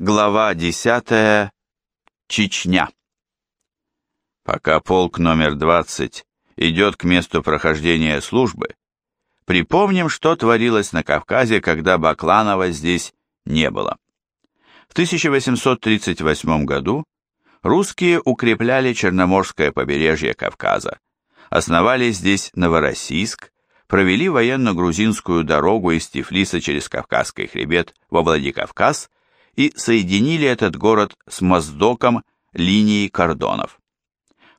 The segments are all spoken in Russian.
Глава 10. Чечня. Пока полк номер 20 идет к месту прохождения службы, припомним, что творилось на Кавказе, когда Бакланова здесь не было. В 1838 году русские укрепляли Черноморское побережье Кавказа, основали здесь Новороссийск, провели военно-грузинскую дорогу из Тифлиса через Кавказский хребет во Владикавказ и соединили этот город с Моздоком линией кордонов.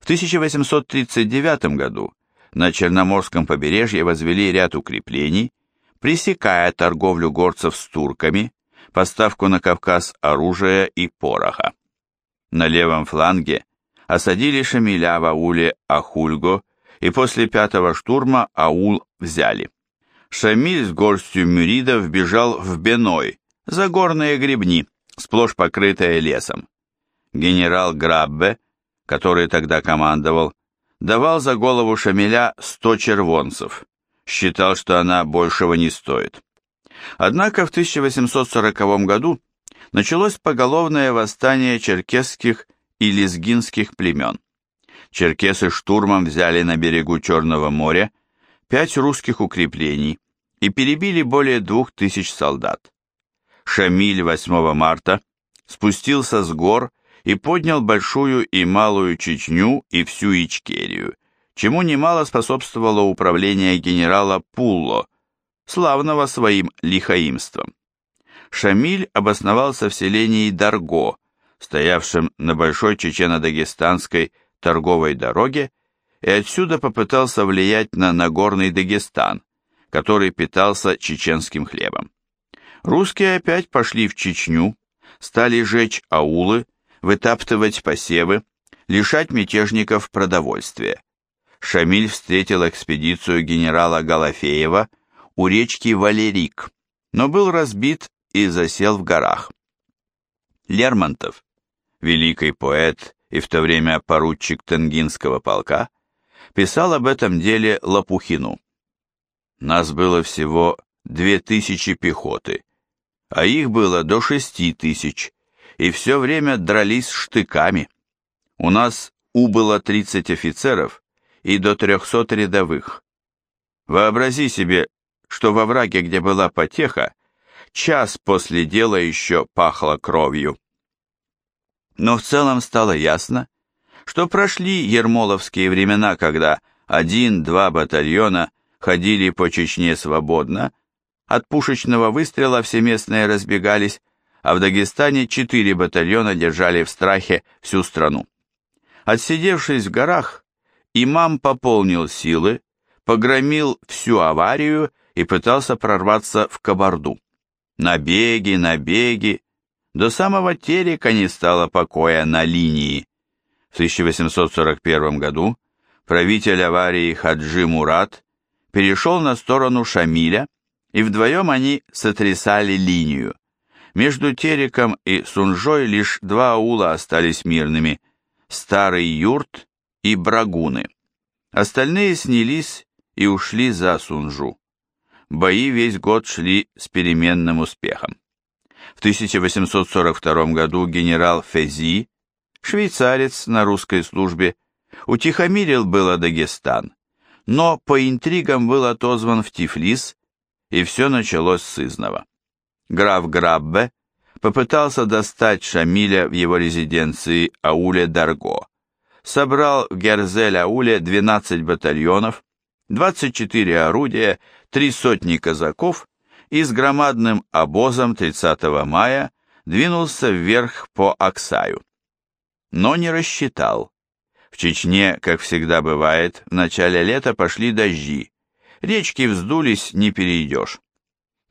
В 1839 году на Черноморском побережье возвели ряд укреплений, пресекая торговлю горцев с турками, поставку на Кавказ оружия и пороха. На левом фланге осадили Шамиля в ауле Ахульго и после пятого штурма аул взяли. Шамиль с горстью мюридов бежал в Беной, за горные гребни, сплошь покрытые лесом. Генерал Граббе, который тогда командовал, давал за голову Шамиля сто червонцев, считал, что она большего не стоит. Однако в 1840 году началось поголовное восстание черкесских и лезгинских племен. Черкесы штурмом взяли на берегу Черного моря пять русских укреплений и перебили более двух тысяч солдат. Шамиль 8 марта спустился с гор и поднял Большую и Малую Чечню и всю Ичкерию, чему немало способствовало управление генерала Пулло, славного своим лихаимством. Шамиль обосновался в селении Дарго, стоявшем на Большой Чечено-Дагестанской торговой дороге, и отсюда попытался влиять на Нагорный Дагестан, который питался чеченским хлебом. Русские опять пошли в Чечню, стали жечь аулы, вытаптывать посевы, лишать мятежников продовольствия. Шамиль встретил экспедицию генерала Галафеева у речки Валерик, но был разбит и засел в горах. Лермонтов, великий поэт и в то время поручик Тенгинского полка, писал об этом деле Лопухину. Нас было всего две тысячи пехоты, а их было до шести тысяч, и все время дрались штыками. У нас убыло 30 офицеров и до 300 рядовых. Вообрази себе, что во враге, где была потеха, час после дела еще пахло кровью. Но в целом стало ясно, что прошли ермоловские времена, когда один-два батальона ходили по Чечне свободно, от пушечного выстрела все местные разбегались, а в Дагестане четыре батальона держали в страхе всю страну. Отсидевшись в горах, имам пополнил силы, погромил всю аварию и пытался прорваться в Кабарду. Набеги, набеги, до самого Терека не стало покоя на линии. В 1841 году правитель аварии Хаджи Мурат перешел на сторону Шамиля, и вдвоем они сотрясали линию. Между Тереком и Сунжой лишь два аула остались мирными – Старый Юрт и Брагуны. Остальные снялись и ушли за Сунжу. Бои весь год шли с переменным успехом. В 1842 году генерал Фези, швейцарец на русской службе, утихомирил было Дагестан, но по интригам был отозван в Тифлис и все началось с изного. Граф Граббе попытался достать Шамиля в его резиденции Ауле Дарго, собрал в Герзель-Ауле 12 батальонов, 24 орудия, три сотни казаков и с громадным обозом 30 мая двинулся вверх по Аксаю. Но не рассчитал. В Чечне, как всегда бывает, в начале лета пошли дожди, Речки вздулись, не перейдешь.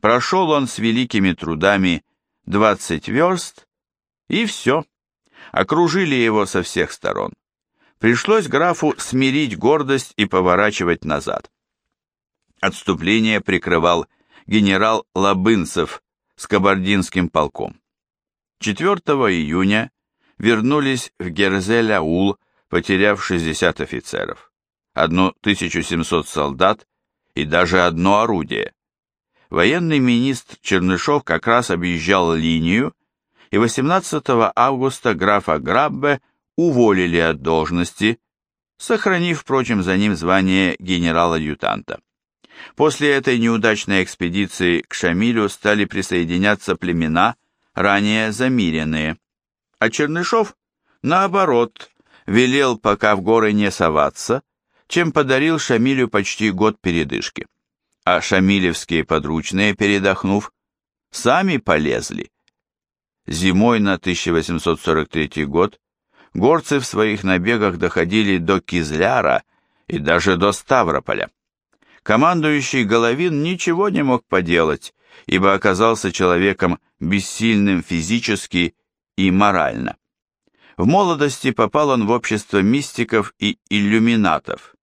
Прошел он с великими трудами двадцать верст, и все. Окружили его со всех сторон. Пришлось графу смирить гордость и поворачивать назад. Отступление прикрывал генерал Лабынцев с кабардинским полком. 4 июня вернулись в Герзель-Аул, потеряв 60 офицеров, 1700 солдат и даже одно орудие. Военный министр Чернышов как раз объезжал линию и 18 августа графа Граббе уволили от должности, сохранив, впрочем, за ним звание генерал-адъютанта. После этой неудачной экспедиции к Шамилю стали присоединяться племена, ранее замиренные, а Чернышов, наоборот, велел пока в горы не соваться, чем подарил Шамилю почти год передышки. А шамилевские подручные, передохнув, сами полезли. Зимой на 1843 год горцы в своих набегах доходили до Кизляра и даже до Ставрополя. Командующий Головин ничего не мог поделать, ибо оказался человеком бессильным физически и морально. В молодости попал он в общество мистиков и иллюминатов,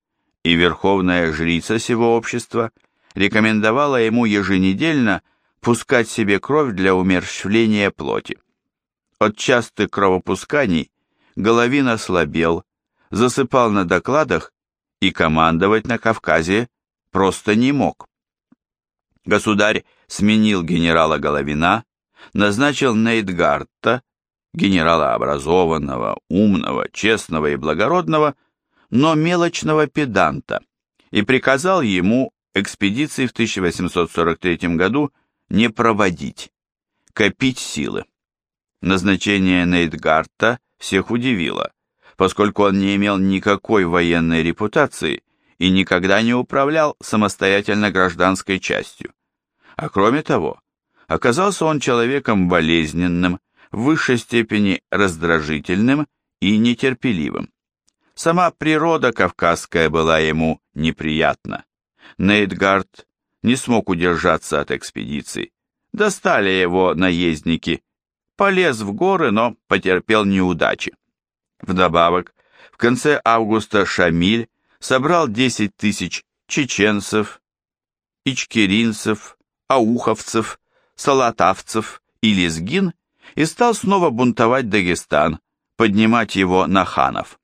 и верховная жрица сего общества рекомендовала ему еженедельно пускать себе кровь для умерщвления плоти. От частых кровопусканий Головин ослабел, засыпал на докладах и командовать на Кавказе просто не мог. Государь сменил генерала Головина, назначил Нейтгарта, генерала образованного, умного, честного и благородного, но мелочного педанта, и приказал ему экспедиции в 1843 году не проводить, копить силы. Назначение Нейтгарта всех удивило, поскольку он не имел никакой военной репутации и никогда не управлял самостоятельно гражданской частью. А кроме того, оказался он человеком болезненным, в высшей степени раздражительным и нетерпеливым. Сама природа кавказская была ему неприятна. Нейтгард не смог удержаться от экспедиции. Достали его наездники. Полез в горы, но потерпел неудачи. Вдобавок, в конце августа Шамиль собрал 10 тысяч чеченцев, ичкеринцев, ауховцев, салатавцев и лезгин и стал снова бунтовать Дагестан, поднимать его на ханов.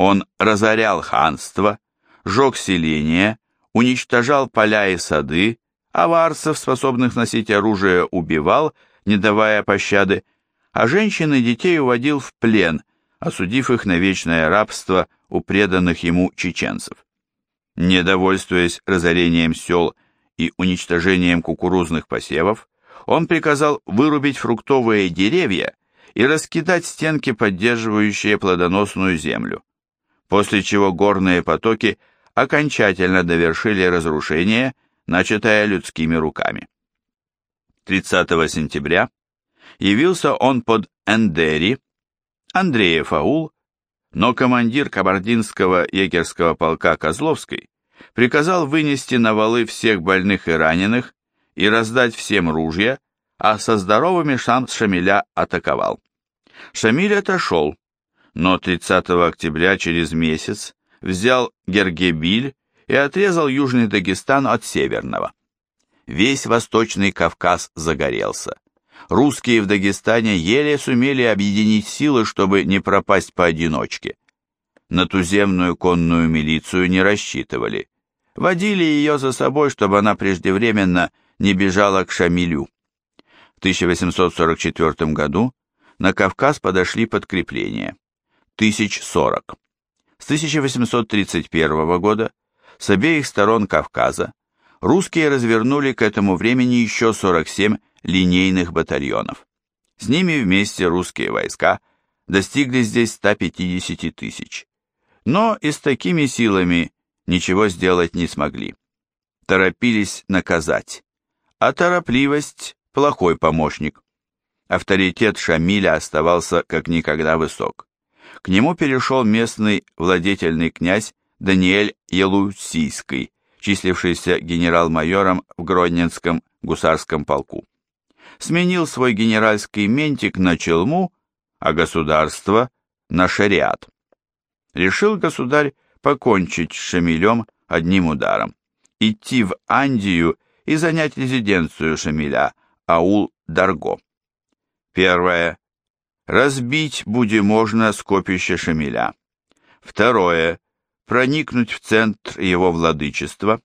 Он разорял ханство, жег селения, уничтожал поля и сады, аварцев, способных носить оружие, убивал, не давая пощады, а женщин и детей уводил в плен, осудив их на вечное рабство у преданных ему чеченцев. Недовольствуясь разорением сел и уничтожением кукурузных посевов, он приказал вырубить фруктовые деревья и раскидать стенки, поддерживающие плодоносную землю, после чего горные потоки окончательно довершили разрушение, начатое людскими руками. 30 сентября явился он под Эндери, Андреев аул, но командир кабардинского егерского полка Козловской приказал вынести на валы всех больных и раненых и раздать всем ружья, а со здоровыми сам Шамиля атаковал. Шамиль отошел, но 30 октября через месяц взял Гергебиль и отрезал Южный Дагестан от Северного. Весь Восточный Кавказ загорелся. Русские в Дагестане еле сумели объединить силы, чтобы не пропасть поодиночке. На туземную конную милицию не рассчитывали. Водили ее за собой, чтобы она преждевременно не бежала к Шамилю. В 1844 году на Кавказ подошли подкрепления. Тысяч сорок. С 1831 года с обеих сторон Кавказа русские развернули к этому времени еще 47 линейных батальонов. С ними вместе русские войска достигли здесь 150 тысяч. Но и с такими силами ничего сделать не смогли. Торопились наказать а торопливость – плохой помощник. Авторитет Шамиля оставался как никогда высок. К нему перешел местный владетельный князь Даниэль Елусийский, числившийся генерал-майором в Гродненском гусарском полку. Сменил свой генеральский ментик на челму, а государство – на шариат. Решил государь покончить с Шамилем одним ударом, идти в Андию и занять резиденцию Шамиля, аул Дарго. Первое. Разбить буде можно скопище Шамиля. Второе. Проникнуть в центр его владычества.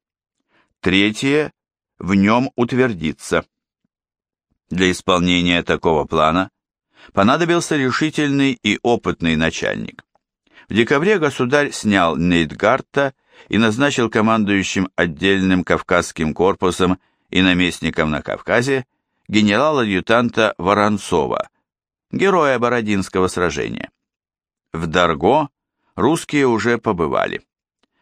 Третье. В нем утвердиться. Для исполнения такого плана понадобился решительный и опытный начальник. В декабре государь снял Нейтгарта и назначил командующим отдельным Кавказским корпусом и наместником на Кавказе генерала-адъютанта Воронцова, героя Бородинского сражения. В Дарго русские уже побывали.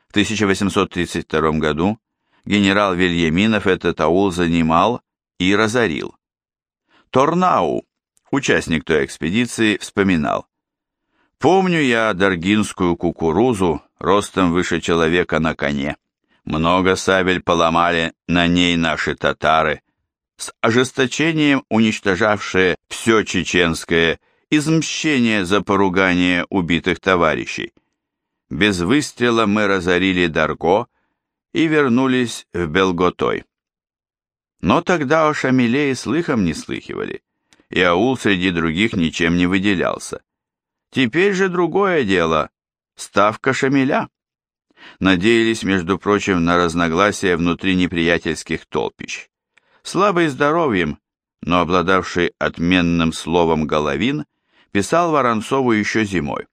В 1832 году генерал Вильяминов этот аул занимал и разорил. Торнау, участник той экспедиции, вспоминал. «Помню я даргинскую кукурузу, ростом выше человека на коне. Много сабель поломали на ней наши татары, с ожесточением уничтожавшие все чеченское из мщения за поругание убитых товарищей. Без выстрела мы разорили Дарго и вернулись в Белготой. Но тогда о Шамиле и слыхом не слыхивали, и аул среди других ничем не выделялся. Теперь же другое дело – ставка Шамиля. Надеялись, между прочим, на разногласия внутри неприятельских толпищ. Слабый здоровьем, но обладавший отменным словом Головин, писал Воронцову еще зимой.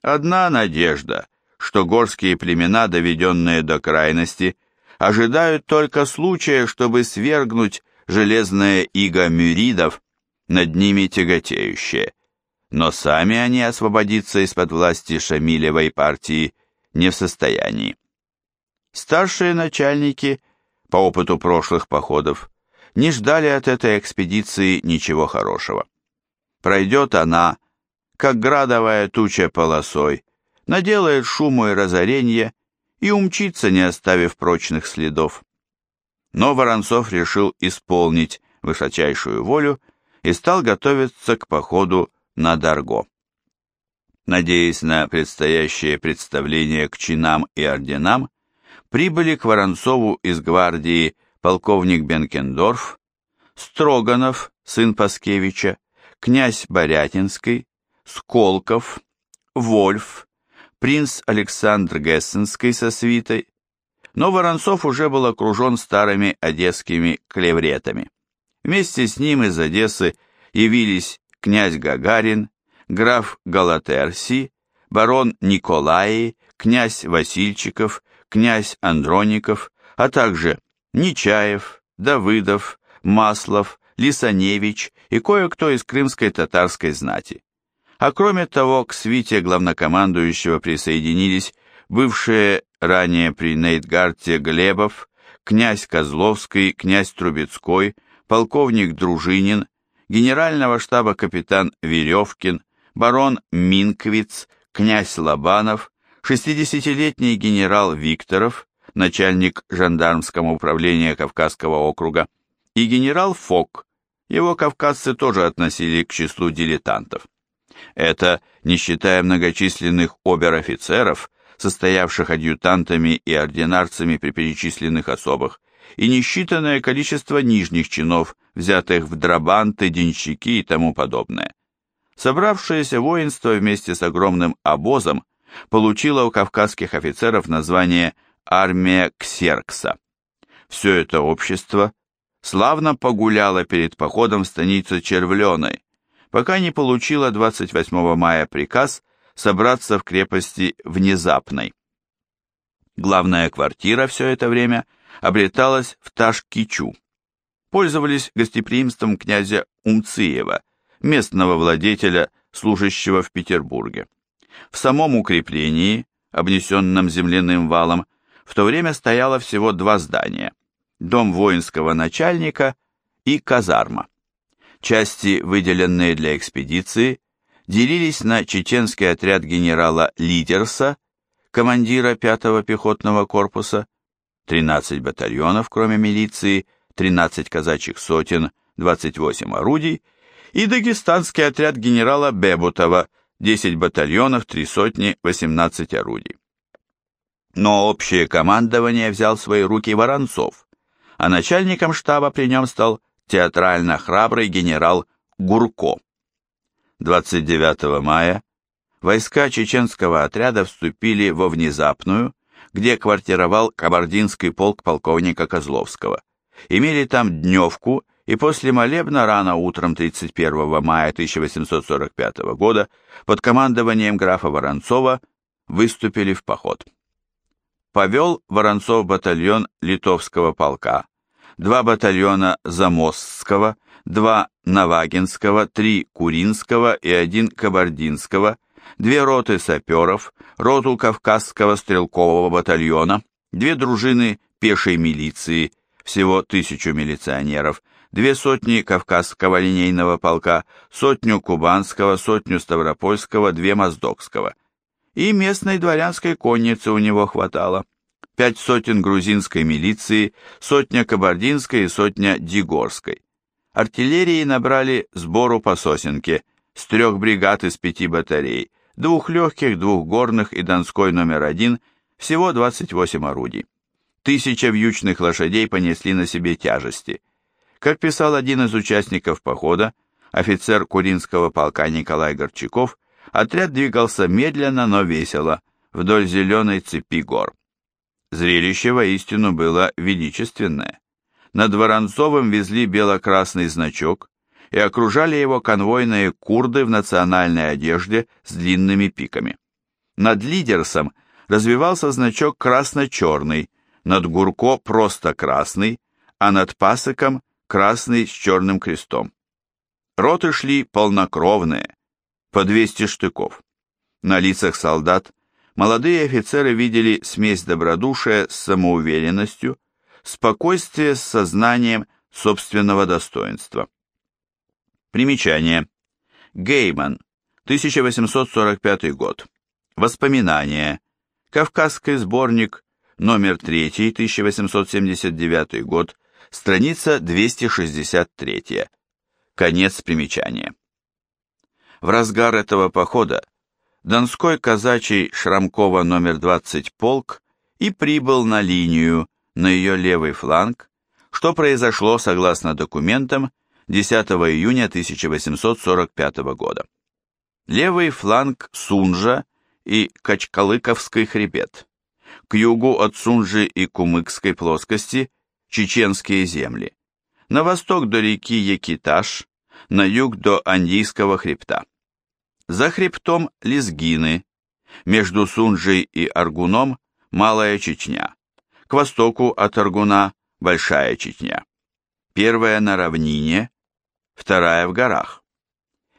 Одна надежда, что горские племена, доведенные до крайности, ожидают только случая, чтобы свергнуть железное иго мюридов, над ними тяготеющее. Но сами они освободиться из-под власти Шамилевой партии не в состоянии. Старшие начальники, по опыту прошлых походов, не ждали от этой экспедиции ничего хорошего. Пройдет она, как градовая туча полосой, наделает шуму и разоренье и умчится, не оставив прочных следов. Но Воронцов решил исполнить высочайшую волю и стал готовиться к походу на Дарго. Надеясь на предстоящее представление к чинам и орденам, прибыли к Воронцову из гвардии полковник Бенкендорф, Строганов, сын Паскевича, князь Борятинский, Сколков, Вольф, принц Александр Гессенский со свитой, но Воронцов уже был окружен старыми одесскими клевретами. Вместе с ним из Одессы явились князь Гагарин, граф Галатерси, барон Николаи, князь Васильчиков, князь Андроников, а также Нечаев, Давыдов, Маслов, Лисаневич и кое-кто из крымской татарской знати. А кроме того, к свите главнокомандующего присоединились бывшие ранее при Нейтгарте Глебов, князь Козловский, князь Трубецкой, полковник Дружинин, генерального штаба капитан Веревкин, барон Минквиц, князь Лобанов, 60-летний генерал Викторов, начальник жандармского управления Кавказского округа, и генерал Фок, его кавказцы тоже относили к числу дилетантов. Это не считая многочисленных обер-офицеров, состоявших адъютантами и ординарцами при перечисленных особых, и несчитанное количество нижних чинов, взятых в драбанты, денщики и тому подобное. Собравшееся воинство вместе с огромным обозом получило у кавказских офицеров название армия Ксеркса. Все это общество славно погуляло перед походом в станицу Червленой, пока не получило 28 мая приказ собраться в крепости Внезапной. Главная квартира все это время обреталась в Ташкичу. Пользовались гостеприимством князя Умциева, местного владетеля, служащего в Петербурге. В самом укреплении, обнесенном земляным валом, в то время стояло всего два здания – дом воинского начальника и казарма. Части, выделенные для экспедиции, делились на чеченский отряд генерала Лидерса, командира 5-го пехотного корпуса, 13 батальонов, кроме милиции, 13 казачьих сотен, 28 орудий, и дагестанский отряд генерала Бебутова, 10 батальонов, 3 сотни, 18 орудий. Но общее командование взял в свои руки Воронцов, а начальником штаба при нем стал театрально храбрый генерал Гурко. 29 мая войска чеченского отряда вступили во внезапную, где квартировал кабардинский полк полковника Козловского. Имели там дневку и после молебна рано утром 31 мая 1845 года под командованием графа Воронцова выступили в поход. Повел Воронцов батальон литовского полка, два батальона Замосского, два Навагинского, три Куринского и один Кабардинского, две роты саперов, роту Кавказского стрелкового батальона, две дружины пешей милиции, всего тысячу милиционеров, две сотни Кавказского линейного полка, сотню Кубанского, сотню Ставропольского, две Моздокского. И местной дворянской конницы у него хватало. Пять сотен грузинской милиции, сотня кабардинской и сотня дигорской. Артиллерии набрали сбору по сосенке, с трех бригад из пяти батарей, двух легких, двух горных и Донской номер один, всего 28 орудий. Тысяча вьючных лошадей понесли на себе тяжести. Как писал один из участников похода, офицер Куринского полка Николай Горчаков, отряд двигался медленно, но весело, вдоль зеленой цепи гор. Зрелище воистину было величественное. Над Воронцовым везли бело-красный значок и окружали его конвойные курды в национальной одежде с длинными пиками. Над лидерсом развивался значок красно-черный, над Гурко просто красный, а над Пасыком красный с черным крестом. Роты шли полнокровные, по 200 штыков. На лицах солдат молодые офицеры видели смесь добродушия с самоуверенностью, спокойствие с сознанием собственного достоинства. Примечание. Гейман, 1845 год. Воспоминания. Кавказский сборник, номер 3, 1879 год, страница 263. Конец примечания. В разгар этого похода Донской казачий Шрамкова номер 20 полк и прибыл на линию на ее левый фланг, что произошло согласно документам 10 июня 1845 года. Левый фланг Сунжа и Качкалыковский хребет. К югу от Сунжи и Кумыкской плоскости чеченские земли. На восток до реки Якиташ, на юг до Андийского хребта. За хребтом Лезгины, между Сунжей и Аргуном Малая Чечня, к востоку от Аргуна Большая Чечня. Первая на равнине, вторая в горах.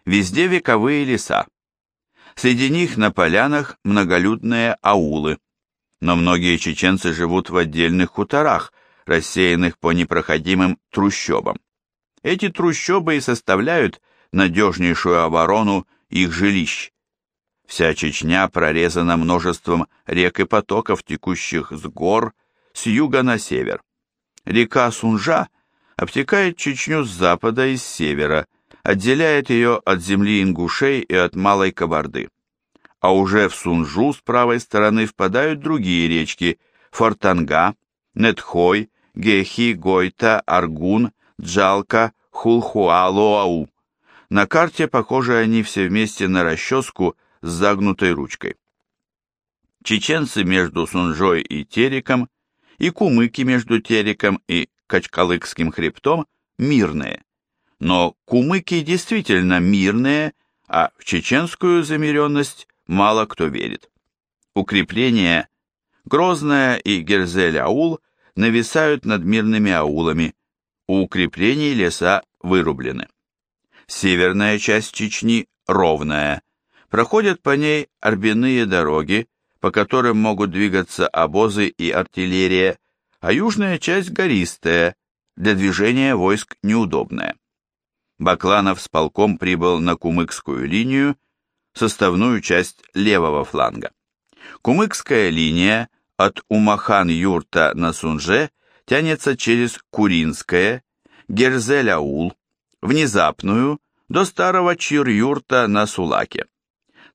Везде вековые леса. Среди них на полянах многолюдные аулы. Но многие чеченцы живут в отдельных хуторах, рассеянных по непроходимым трущобам. Эти трущобы и составляют надежнейшую оборону их жилищ. Вся Чечня прорезана множеством рек и потоков, текущих с гор, с юга на север. Река Сунжа обтекает Чечню с запада и с севера, отделяет ее от земли ингушей и от Малой Кабарды. А уже в Сунжу с правой стороны впадают другие речки Фортанга, Нетхой, Гехи, Гойта, Аргун, Джалка, Хулхуалоау. На карте похожи они все вместе на расческу с загнутой ручкой. Чеченцы между Сунжой и Тереком, и кумыки между Тереком и Качкалыкским хребтом мирные. Но кумыки действительно мирные, а в чеченскую замиренность мало кто верит. Укрепления Грозная и Герзель-Аул нависают над мирными аулами, у укреплений леса вырублены. Северная часть Чечни ровная, проходят по ней орбяные дороги, по которым могут двигаться обозы и артиллерия, а южная часть гористая, для движения войск неудобная. Бакланов с полком прибыл на Кумыкскую линию, составную часть левого фланга. Кумыкская линия от Умахан-Юрта на Сунже тянется через Куринское, Герзель-Аул, внезапную до старого Чир-Юрта на Сулаке.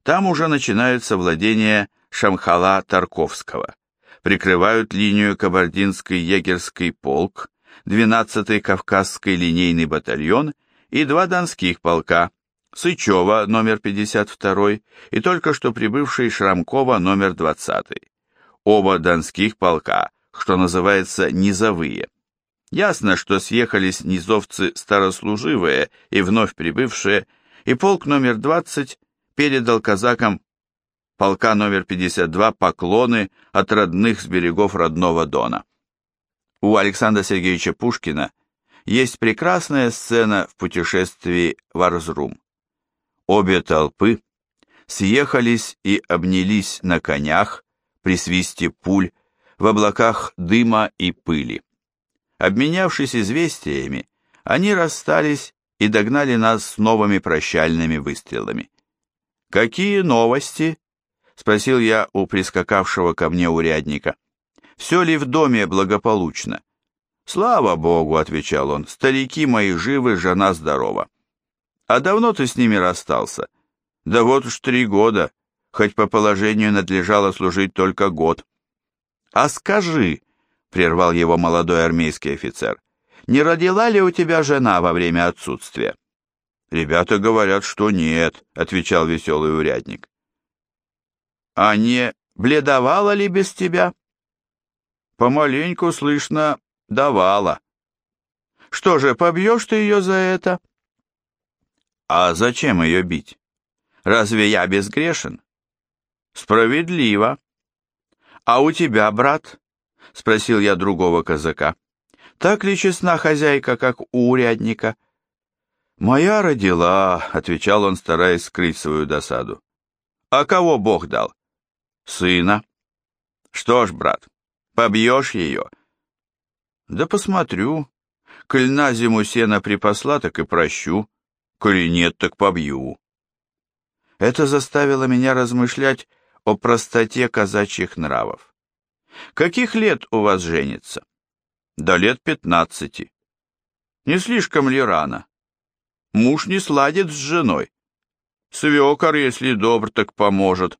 Там уже начинаются владения Шамхала Тарковского. Прикрывают линию Кабардинский егерский полк, 12-й Кавказский линейный батальон и два донских полка, Сычева номер 52 и только что прибывший Шрамкова номер 20. Оба донских полка, что называется низовые. Ясно, что съехались низовцы старослуживые и вновь прибывшие, и полк номер 20 передал казакам полка номер 52 поклоны от родных с берегов родного Дона. У Александра Сергеевича Пушкина есть прекрасная сцена в путешествии в Арзрум. Обе толпы съехались и обнялись на конях при свисте пуль, в облаках дыма и пыли. Обменявшись известиями, они расстались и догнали нас с новыми прощальными выстрелами. «Какие новости?» — спросил я у прискакавшего ко мне урядника. «Все ли в доме благополучно?» «Слава Богу», — отвечал он, — «старики мои живы, жена здорова». «А давно ты с ними расстался?» «Да вот уж три года, хоть по положению надлежало служить только год». «А скажи», — прервал его молодой армейский офицер, «не родила ли у тебя жена во время отсутствия?» «Ребята говорят, что нет», — отвечал веселый урядник. «А не бледовала ли без тебя?» «Помаленьку, слышно, давала». «Что же, побьешь ты ее за это?» «А зачем ее бить? Разве я безгрешен?» «Справедливо», «А у тебя, брат?» — спросил я другого казака. «Так ли честна хозяйка, как у урядника?» «Моя родила», — отвечал он, стараясь скрыть свою досаду. «А кого Бог дал?» «Сына». «Что ж, брат, побьешь ее?» «Да посмотрю. Коль на зиму сена припасла, так и прощу. Коли нет, так побью». Это заставило меня размышлять о простоте казачьих нравов. Каких лет у вас женится? До лет пятнадцати. Не слишком ли рано? Муж не сладит с женой. Свекор, если добр, так поможет.